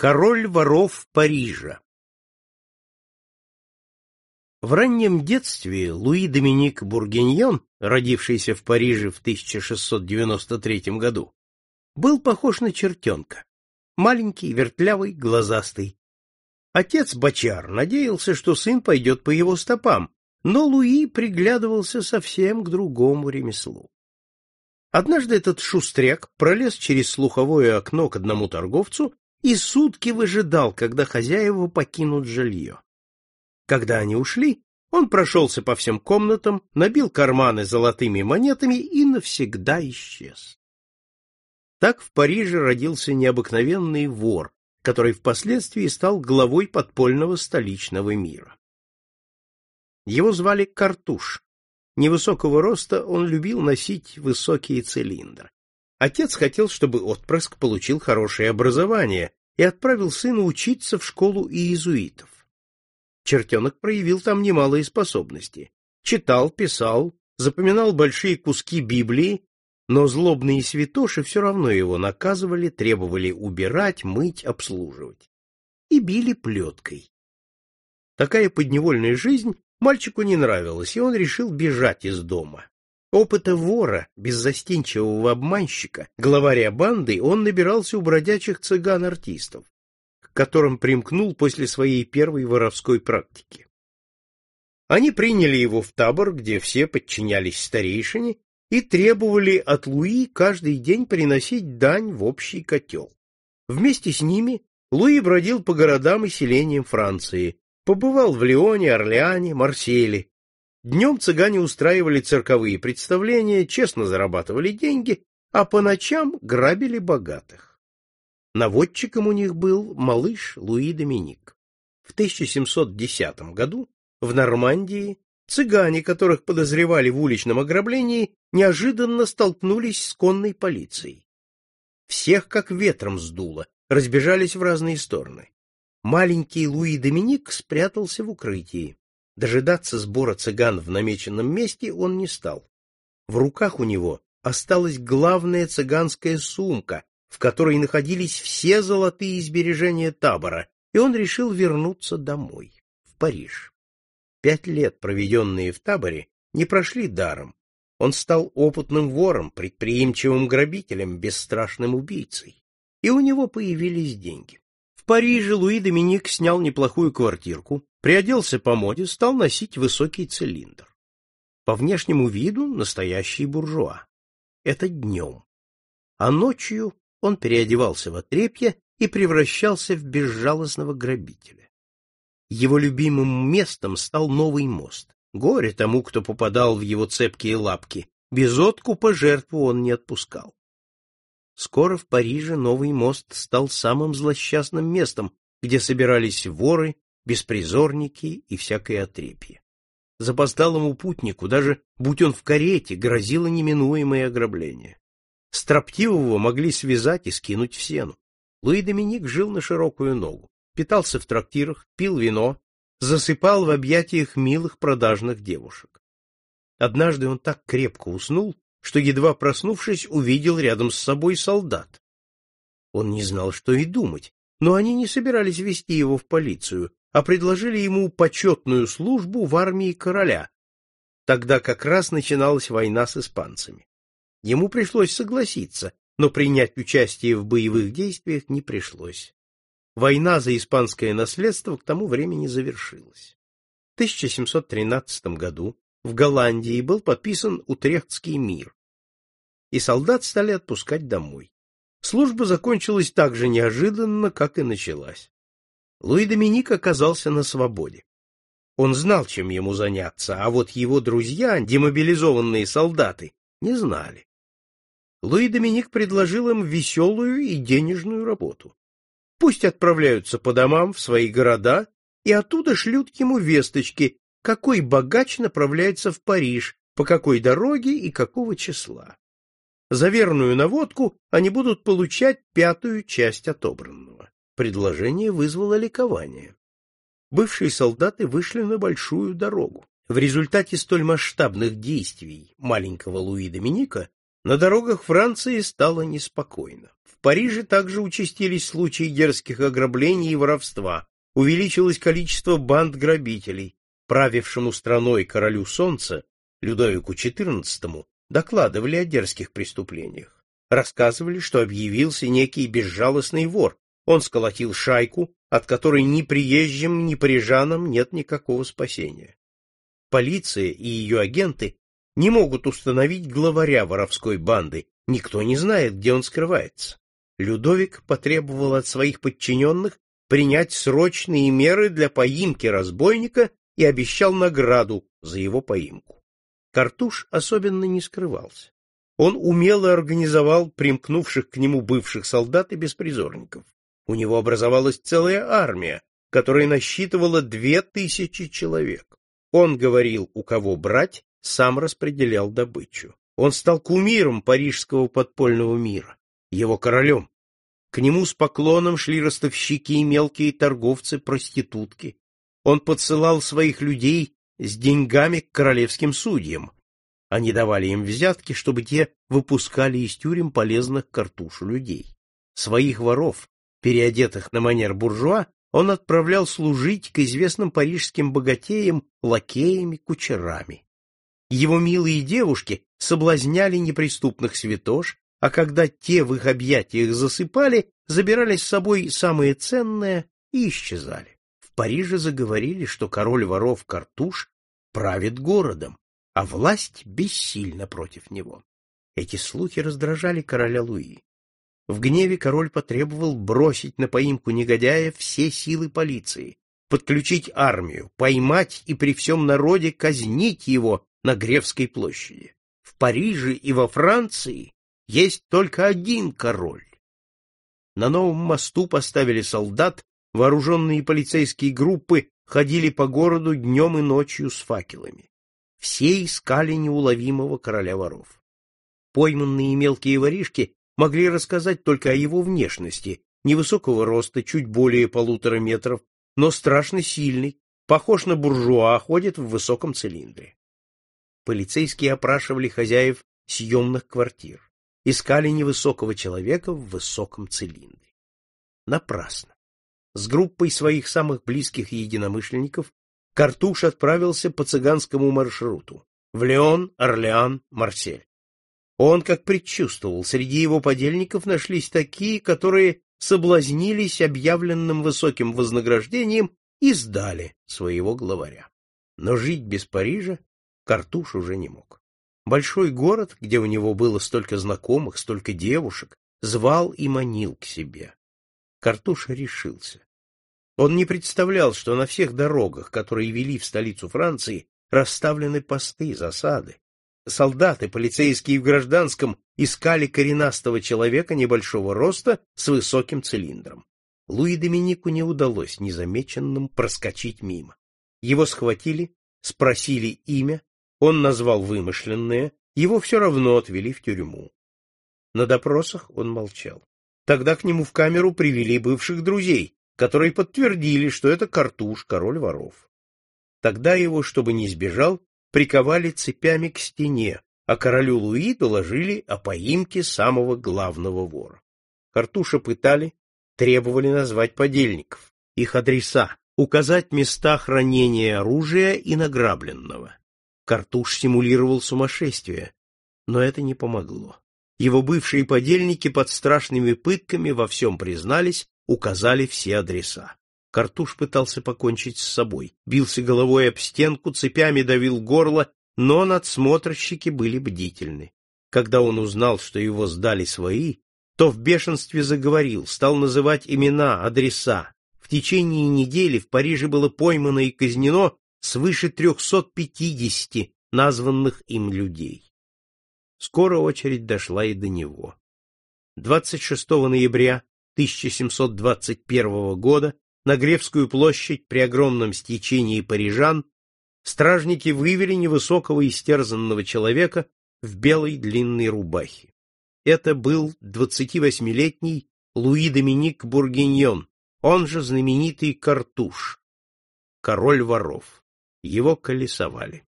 Король воров Парижа В раннем детстве Луи Доминик Бургеньон, родившийся в Париже в 1693 году, был похож на чертенка. Маленький, вертлявый, глазастый. Отец Бачар надеялся, что сын пойдет по его стопам, но Луи приглядывался совсем к другому ремеслу. Однажды этот шустряк пролез через слуховое окно к одному торговцу и сутки выжидал, когда хозяева покинут жилье. Когда они ушли, он прошелся по всем комнатам, набил карманы золотыми монетами и навсегда исчез. Так в Париже родился необыкновенный вор, который впоследствии стал главой подпольного столичного мира. Его звали Картуш. Невысокого роста он любил носить высокие цилиндры. Отец хотел, чтобы отпрыск получил хорошее образование и отправил сына учиться в школу иезуитов. Чертенок проявил там немалые способности. Читал, писал, запоминал большие куски Библии, но злобные святоши все равно его наказывали, требовали убирать, мыть, обслуживать. И били плеткой. Такая подневольная жизнь мальчику не нравилась, и он решил бежать из дома. Опыта вора, беззастенчивого обманщика, главаря банды он набирался у бродячих цыган-артистов, к которым примкнул после своей первой воровской практики. Они приняли его в табор, где все подчинялись старейшине и требовали от Луи каждый день приносить дань в общий котел. Вместе с ними Луи бродил по городам и селениям Франции, побывал в Лионе, Орлеане, Марселе, Днем цыгане устраивали цирковые представления, честно зарабатывали деньги, а по ночам грабили богатых. Наводчиком у них был малыш Луи Доминик. В 1710 году в Нормандии цыгане, которых подозревали в уличном ограблении, неожиданно столкнулись с конной полицией. Всех как ветром сдуло, разбежались в разные стороны. Маленький Луи Доминик спрятался в укрытии. Дожидаться сбора цыган в намеченном месте он не стал. В руках у него осталась главная цыганская сумка, в которой находились все золотые сбережения табора, и он решил вернуться домой, в Париж. Пять лет, проведенные в таборе, не прошли даром. Он стал опытным вором, предприимчивым грабителем, бесстрашным убийцей. И у него появились деньги. В Париже Луи Доминик снял неплохую квартирку, приоделся по моде, стал носить высокий цилиндр. По внешнему виду настоящий буржуа. Это днем. А ночью он переодевался в отрепье и превращался в безжалостного грабителя. Его любимым местом стал новый мост. Горе тому, кто попадал в его цепкие лапки. Без откупа жертву он не отпускал. Скоро в Париже новый мост стал самым злосчастным местом, где собирались воры, беспризорники и всякое отрепье. Запоздалому путнику, даже будь он в карете, грозило неминуемое ограбление. Строптивого могли связать и скинуть в сену. Луи Доминик жил на широкую ногу, питался в трактирах, пил вино, засыпал в объятиях милых продажных девушек. Однажды он так крепко уснул, что, едва проснувшись, увидел рядом с собой солдат. Он не знал, что и думать, но они не собирались вести его в полицию, а предложили ему почетную службу в армии короля. Тогда как раз начиналась война с испанцами. Ему пришлось согласиться, но принять участие в боевых действиях не пришлось. Война за испанское наследство к тому времени завершилась. В 1713 году в Голландии был подписан Утрехтский мир, и солдат стали отпускать домой. Служба закончилась так же неожиданно, как и началась. Луи Доминик оказался на свободе. Он знал, чем ему заняться, а вот его друзья, демобилизованные солдаты, не знали. Луи Доминик предложил им веселую и денежную работу. Пусть отправляются по домам в свои города и оттуда шлют ему весточки, какой богач направляется в Париж, по какой дороге и какого числа. За верную наводку они будут получать пятую часть отобранного. Предложение вызвало ликование. Бывшие солдаты вышли на большую дорогу. В результате столь масштабных действий маленького Луи Доминика На дорогах Франции стало неспокойно. В Париже также участились случаи дерзких ограблений и воровства, увеличилось количество банд грабителей. Правившему страной королю солнца, Людовику XIV, докладывали о дерзких преступлениях. Рассказывали, что объявился некий безжалостный вор. Он сколотил шайку, от которой ни приезжим, ни парижанам нет никакого спасения. Полиция и ее агенты не могут установить главаря воровской банды, никто не знает, где он скрывается. Людовик потребовал от своих подчиненных принять срочные меры для поимки разбойника и обещал награду за его поимку. Картуш особенно не скрывался. Он умело организовал примкнувших к нему бывших солдат и беспризорников. У него образовалась целая армия, которая насчитывала две тысячи человек. Он говорил, у кого брать, сам распределял добычу. Он стал кумиром парижского подпольного мира, его королем. К нему с поклоном шли ростовщики и мелкие торговцы, проститутки. Он подсылал своих людей с деньгами к королевским судьям. Они давали им взятки, чтобы те выпускали из тюрем полезных картушу людей. Своих воров, переодетых на манер буржуа, он отправлял служить к известным парижским богатеям, лакеями, кучерами. Его милые девушки соблазняли неприступных святош, а когда те в их объятиях засыпали, забирали с собой самое ценное и исчезали. В Париже заговорили, что король воров Картуш правит городом, а власть бессильна против него. Эти слухи раздражали короля Луи. В гневе король потребовал бросить на поимку негодяя все силы полиции, подключить армию, поймать и при всем народе казнить его на Гревской площади. В Париже и во Франции есть только один король. На новом мосту поставили солдат, вооруженные полицейские группы ходили по городу днем и ночью с факелами. Все искали неуловимого короля воров. Пойманные мелкие воришки могли рассказать только о его внешности, невысокого роста, чуть более полутора метров, но страшно сильный, похож на буржуа, ходит в высоком цилиндре. Полицейские опрашивали хозяев съемных квартир, искали невысокого человека в высоком цилиндре. Напрасно. С группой своих самых близких единомышленников Картуш отправился по цыганскому маршруту в Леон, Орлеан, Марсель. Он, как предчувствовал, среди его подельников нашлись такие, которые соблазнились объявленным высоким вознаграждением и сдали своего главаря. Но жить без Парижа Картуш уже не мог. Большой город, где у него было столько знакомых, столько девушек, звал и манил к себе. Картуш решился. Он не представлял, что на всех дорогах, которые вели в столицу Франции, расставлены посты, засады, солдаты, полицейские в гражданском, искали коренастого человека небольшого роста с высоким цилиндром. Луи Доминику не удалось незамеченным проскочить мимо. Его схватили, спросили имя, он назвал вымышленное, его все равно отвели в тюрьму. На допросах он молчал. Тогда к нему в камеру привели бывших друзей, которые подтвердили, что это Картуш, король воров. Тогда его, чтобы не сбежал, приковали цепями к стене, а королю Луи доложили о поимке самого главного вора. Картуша пытали, требовали назвать подельников, их адреса, указать места хранения оружия и награбленного. Картуш симулировал сумасшествие, но это не помогло. Его бывшие подельники под страшными пытками во всем признались, указали все адреса. Картуш пытался покончить с собой, бился головой об стенку, цепями давил горло, но надсмотрщики были бдительны. Когда он узнал, что его сдали свои, то в бешенстве заговорил, стал называть имена, адреса. В течение недели в Париже было поймано и казнено свыше 350 названных им людей. Скоро очередь дошла и до него. 26 ноября 1721 года на Гревскую площадь при огромном стечении парижан стражники вывели невысокого истерзанного человека в белой длинной рубахе. Это был 28-летний Луи Доминик Бургиньон, он же знаменитый Картуш, король воров. Его колесовали.